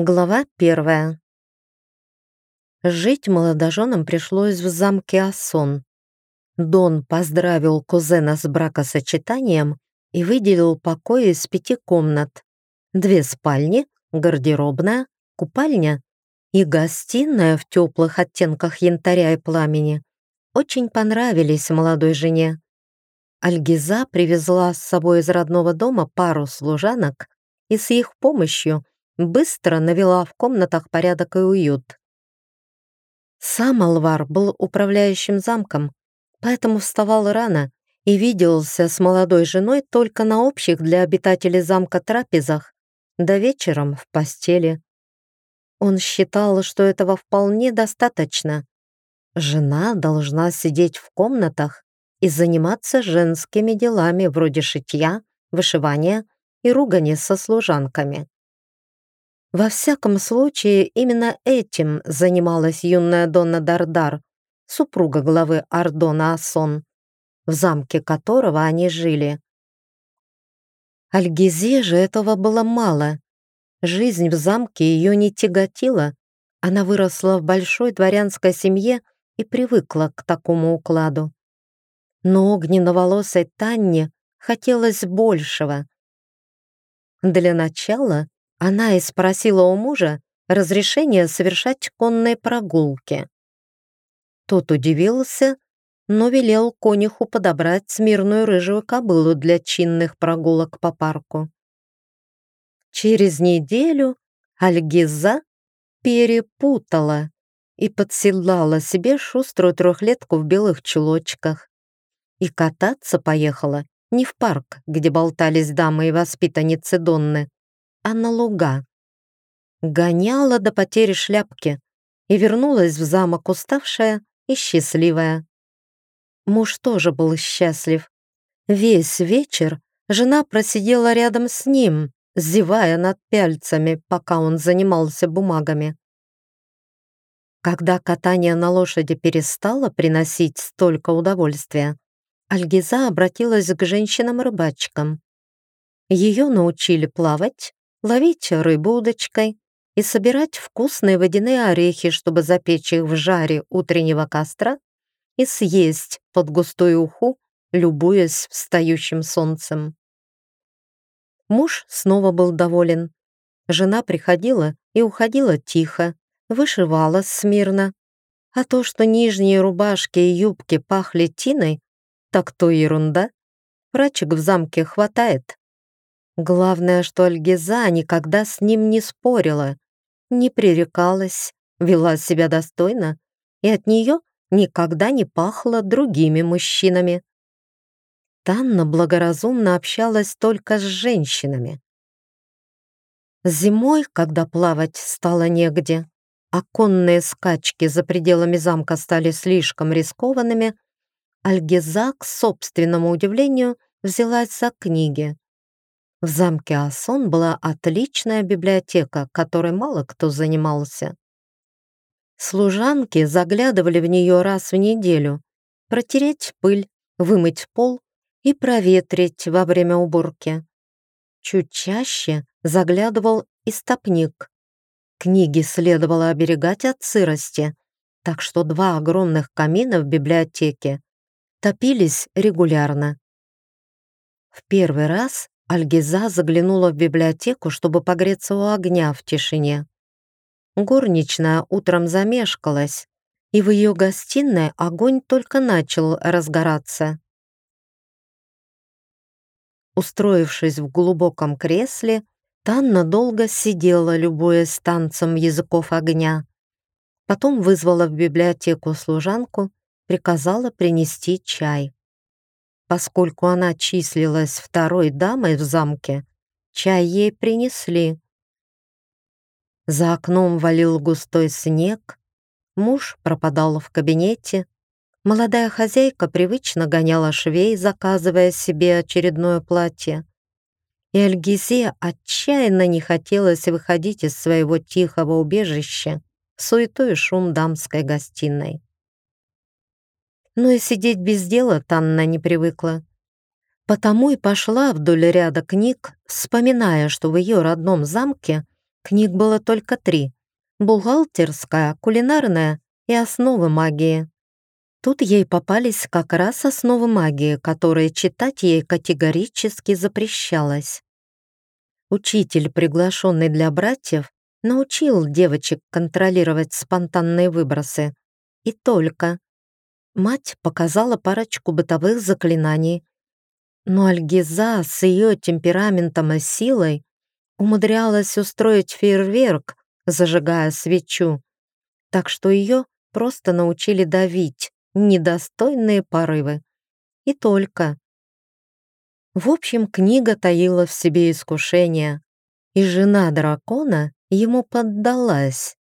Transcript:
Глава первая. Жить молодоженам пришлось в замке Асон. Дон поздравил кузена с бракосочетанием и выделил покои из пяти комнат. Две спальни, гардеробная, купальня и гостиная в теплых оттенках янтаря и пламени. Очень понравились молодой жене. Альгиза привезла с собой из родного дома пару служанок и с их помощью – быстро навела в комнатах порядок и уют. Сам Алвар был управляющим замком, поэтому вставал рано и виделся с молодой женой только на общих для обитателей замка трапезах, да вечером в постели. Он считал, что этого вполне достаточно. Жена должна сидеть в комнатах и заниматься женскими делами вроде шитья, вышивания и ругани со служанками. Во всяком случае, именно этим занималась юная Донна Дардар, супруга главы Ардона Асон, в замке которого они жили. Альгизе же этого было мало. Жизнь в замке ее не тяготила. Она выросла в большой дворянской семье и привыкла к такому укладу. Но огненно-волосой Танне хотелось большего. Для начала она и спросила у мужа разрешение совершать конные прогулки. Тот удивился, но велел конюху подобрать смирную рыжую кобылу для чинных прогулок по парку. Через неделю Альгиза перепутала и подседлала себе шуструю трехлетку в белых чулочках. И кататься поехала не в парк, где болтались дамы и воспитанницы Донны, а на луга. Гоняла до потери шляпки и вернулась в замок уставшая и счастливая. Муж тоже был счастлив. Весь вечер жена просидела рядом с ним, зевая над пяльцами, пока он занимался бумагами. Когда катание на лошади перестало приносить столько удовольствия, Альгиза обратилась к женщинам-рыбачкам. Ее научили плавать, ловить рыбу удочкой и собирать вкусные водяные орехи, чтобы запечь их в жаре утреннего костра и съесть под густую уху, любуясь встающим солнцем. Муж снова был доволен. Жена приходила и уходила тихо, вышивала смирно. А то, что нижние рубашки и юбки пахли тиной, так то ерунда. Прачек в замке хватает. Главное, что Альгиза никогда с ним не спорила, не пререкалась, вела себя достойно, и от нее никогда не пахло другими мужчинами. Танна благоразумно общалась только с женщинами. Зимой, когда плавать стало негде, а конные скачки за пределами замка стали слишком рискованными, Альгиза, к собственному удивлению, взялась за книги. В замке Асон была отличная библиотека, которой мало кто занимался. Служанки заглядывали в нее раз в неделю, протереть пыль, вымыть пол и проветрить во время уборки. Чуть чаще заглядывал истопник. Книги следовало оберегать от сырости, так что два огромных камина в библиотеке топились регулярно. В первый раз Альгиза заглянула в библиотеку, чтобы погреться у огня в тишине. Горничная утром замешкалась, и в ее гостиной огонь только начал разгораться. Устроившись в глубоком кресле, Танна долго сидела, любуясь танцем языков огня. Потом вызвала в библиотеку служанку, приказала принести чай. Поскольку она числилась второй дамой в замке, чай ей принесли. За окном валил густой снег, муж пропадал в кабинете, молодая хозяйка привычно гоняла швей, заказывая себе очередное платье. И Альгизе отчаянно не хотелось выходить из своего тихого убежища в суету шум дамской гостиной но и сидеть без дела Танна не привыкла. Потому и пошла вдоль ряда книг, вспоминая, что в ее родном замке Книг было только три. Бухгалтерская, кулинарная и основы магии. Тут ей попались как раз основы магии, которые читать ей категорически запрещалось. Учитель, приглашенный для братьев, научил девочек контролировать спонтанные выбросы. И только. Мать показала парочку бытовых заклинаний. Но Альгиза с ее темпераментом и силой умудрялась устроить фейерверк, зажигая свечу. Так что ее просто научили давить недостойные порывы. И только. В общем, книга таила в себе искушение, и жена дракона ему поддалась.